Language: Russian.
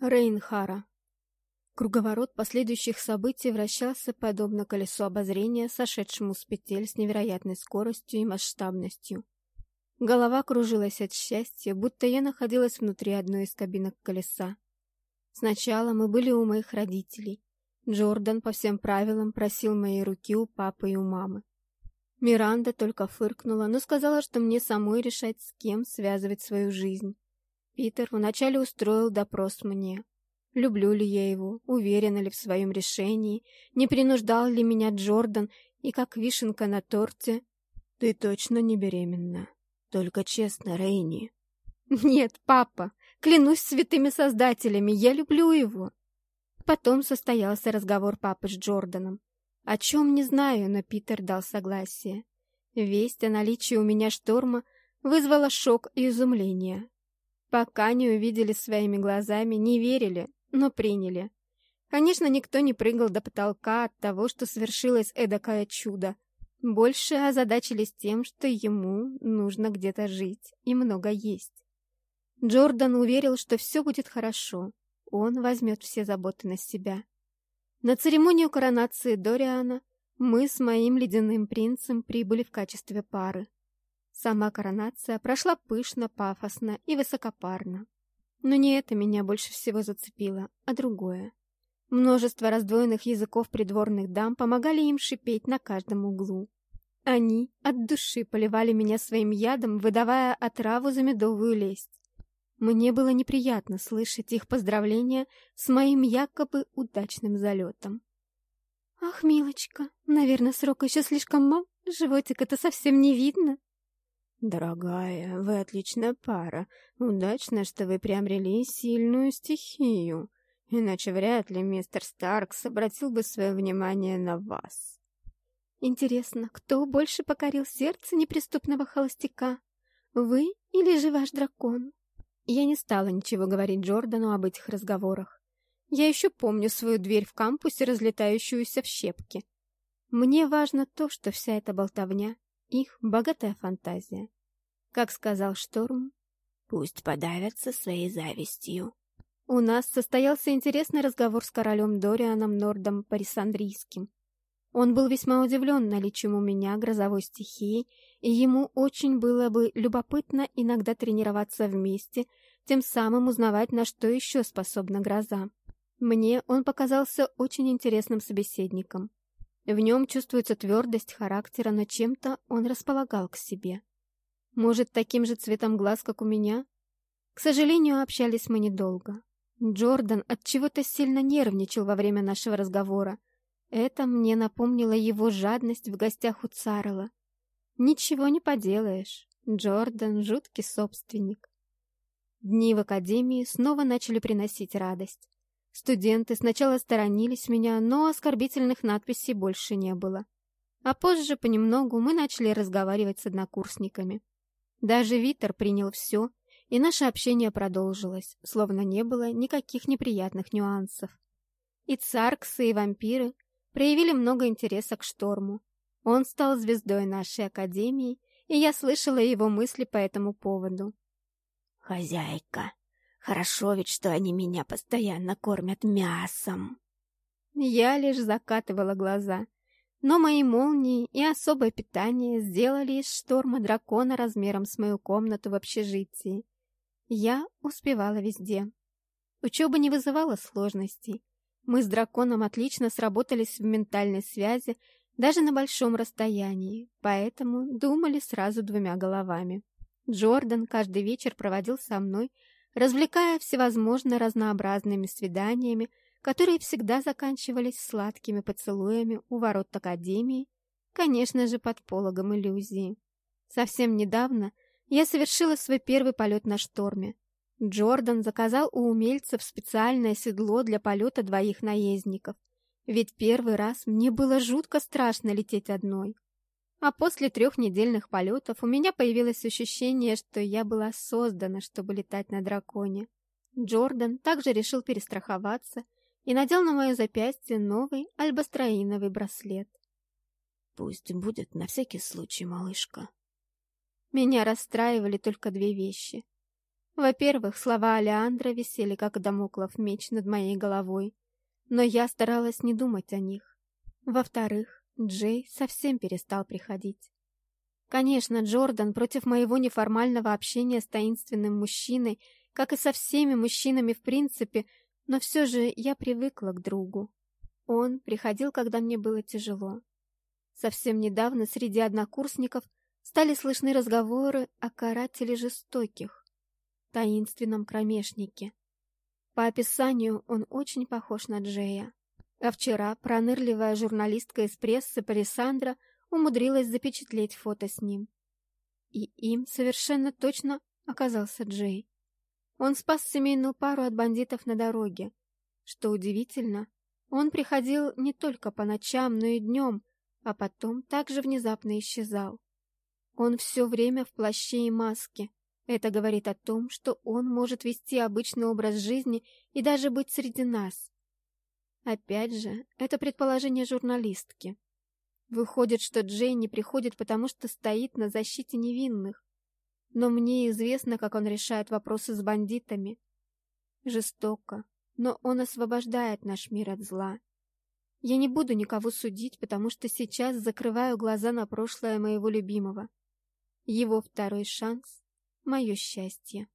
Рейнхара. Круговорот последующих событий вращался подобно колесу обозрения, сошедшему с петель с невероятной скоростью и масштабностью. Голова кружилась от счастья, будто я находилась внутри одной из кабинок колеса. Сначала мы были у моих родителей. Джордан по всем правилам просил моей руки у папы и у мамы. Миранда только фыркнула, но сказала, что мне самой решать, с кем связывать свою жизнь. Питер вначале устроил допрос мне. Люблю ли я его, уверена ли в своем решении, не принуждал ли меня Джордан, и как вишенка на торте. Ты точно не беременна. Только честно, Рейни. Нет, папа, клянусь святыми создателями, я люблю его. Потом состоялся разговор папы с Джорданом. О чем не знаю, но Питер дал согласие. Весть о наличии у меня шторма вызвала шок и изумление. Пока не увидели своими глазами, не верили, но приняли. Конечно, никто не прыгал до потолка от того, что свершилось эдакое чудо. Больше озадачились тем, что ему нужно где-то жить и много есть. Джордан уверил, что все будет хорошо. Он возьмет все заботы на себя. На церемонию коронации Дориана мы с моим ледяным принцем прибыли в качестве пары. Сама коронация прошла пышно, пафосно и высокопарно. Но не это меня больше всего зацепило, а другое. Множество раздвоенных языков придворных дам помогали им шипеть на каждом углу. Они от души поливали меня своим ядом, выдавая отраву за медовую лесть. Мне было неприятно слышать их поздравления с моим якобы удачным залетом. «Ах, милочка, наверное, срок еще слишком мал, животик это совсем не видно», «Дорогая, вы отличная пара. Удачно, что вы приобрели сильную стихию. Иначе вряд ли мистер Старкс обратил бы свое внимание на вас». «Интересно, кто больше покорил сердце неприступного холостяка? Вы или же ваш дракон?» Я не стала ничего говорить Джордану об этих разговорах. Я еще помню свою дверь в кампусе, разлетающуюся в щепки. Мне важно то, что вся эта болтовня их богатая фантазия. Как сказал Шторм, пусть подавятся своей завистью. У нас состоялся интересный разговор с королем Дорианом Нордом Парисандрийским. Он был весьма удивлен наличием у меня грозовой стихии, и ему очень было бы любопытно иногда тренироваться вместе, тем самым узнавать, на что еще способна гроза. Мне он показался очень интересным собеседником. В нем чувствуется твердость характера, но чем-то он располагал к себе. Может, таким же цветом глаз, как у меня? К сожалению, общались мы недолго. Джордан от чего-то сильно нервничал во время нашего разговора. Это мне напомнило его жадность в гостях у Царела. Ничего не поделаешь. Джордан — жуткий собственник. Дни в академии снова начали приносить радость. Студенты сначала сторонились меня, но оскорбительных надписей больше не было. А позже понемногу мы начали разговаривать с однокурсниками. Даже Витер принял все, и наше общение продолжилось, словно не было никаких неприятных нюансов. И царксы, и вампиры проявили много интереса к Шторму. Он стал звездой нашей академии, и я слышала его мысли по этому поводу. «Хозяйка, Хорошо ведь, что они меня постоянно кормят мясом. Я лишь закатывала глаза. Но мои молнии и особое питание сделали из шторма дракона размером с мою комнату в общежитии. Я успевала везде. Учеба не вызывала сложностей. Мы с драконом отлично сработались в ментальной связи даже на большом расстоянии, поэтому думали сразу двумя головами. Джордан каждый вечер проводил со мной, развлекая всевозможно разнообразными свиданиями, которые всегда заканчивались сладкими поцелуями у ворот Академии, конечно же, под пологом иллюзии. Совсем недавно я совершила свой первый полет на шторме. Джордан заказал у умельцев специальное седло для полета двоих наездников, ведь первый раз мне было жутко страшно лететь одной. А после трех недельных полетов у меня появилось ощущение, что я была создана, чтобы летать на драконе. Джордан также решил перестраховаться и надел на мое запястье новый альбастроиновый браслет. «Пусть будет на всякий случай, малышка». Меня расстраивали только две вещи. Во-первых, слова Алеандра висели, как домоклов меч над моей головой, но я старалась не думать о них. Во-вторых, Джей совсем перестал приходить. Конечно, Джордан против моего неформального общения с таинственным мужчиной, как и со всеми мужчинами в принципе, но все же я привыкла к другу. Он приходил, когда мне было тяжело. Совсем недавно среди однокурсников стали слышны разговоры о карателе жестоких, таинственном кромешнике. По описанию он очень похож на Джея. А вчера пронырливая журналистка из прессы Палисандра умудрилась запечатлеть фото с ним. И им совершенно точно оказался Джей. Он спас семейную пару от бандитов на дороге. Что удивительно, он приходил не только по ночам, но и днем, а потом также внезапно исчезал. Он все время в плаще и маске. Это говорит о том, что он может вести обычный образ жизни и даже быть среди нас. Опять же, это предположение журналистки. Выходит, что Джей не приходит, потому что стоит на защите невинных. Но мне известно, как он решает вопросы с бандитами. Жестоко, но он освобождает наш мир от зла. Я не буду никого судить, потому что сейчас закрываю глаза на прошлое моего любимого. Его второй шанс — мое счастье.